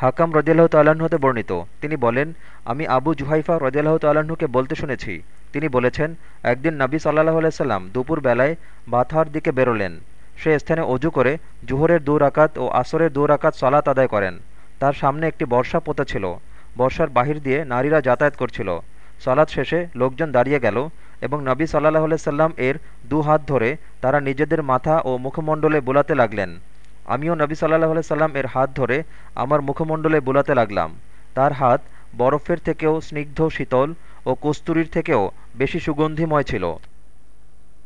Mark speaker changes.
Speaker 1: হাকাম রদিয়াল্লাহ তাল্লাহ্ন হতে বর্ণিত। তিনি বলেন, আমি আবু জুহাইফা রদিয়াল্লাহ তাল্লাহ্নকে বলতে শুনেছি। তিনি বলেছেন, একদিন নবী সাল্লাহ আলাইসাল্লাম দুপুর বেলায় বাথার দিকে বেরোলেন। সে স্থানে অজু করে জুহরের দু রাকাত ও আসরের দু রাকাত সলাত আদায় করেন। তার সামনে একটি বর্ষা পোতা ছিল। বর্ষার বাহির দিয়ে নারীরা যাতায়াত করছিল। সলাৎ শেষে লোকজন দাঁড়িয়ে গেল এবং নবী সাল্লাহ সাল্লাম এর দু হাত ধরে তারা নিজেদের মাথা ও মুখমণ্ডলে বোলাতে লাগলেন। আমিও নবী সাল্লাহ সাল্লাম এর হাত ধরে আমার মুখমণ্ডলে বোলাতে লাগলাম। তার হাত বরফের থেকেও স্নিগ্ধ শীতল ও কস্তুরীর থেকেও বেশি সুগন্ধিময় ছিল।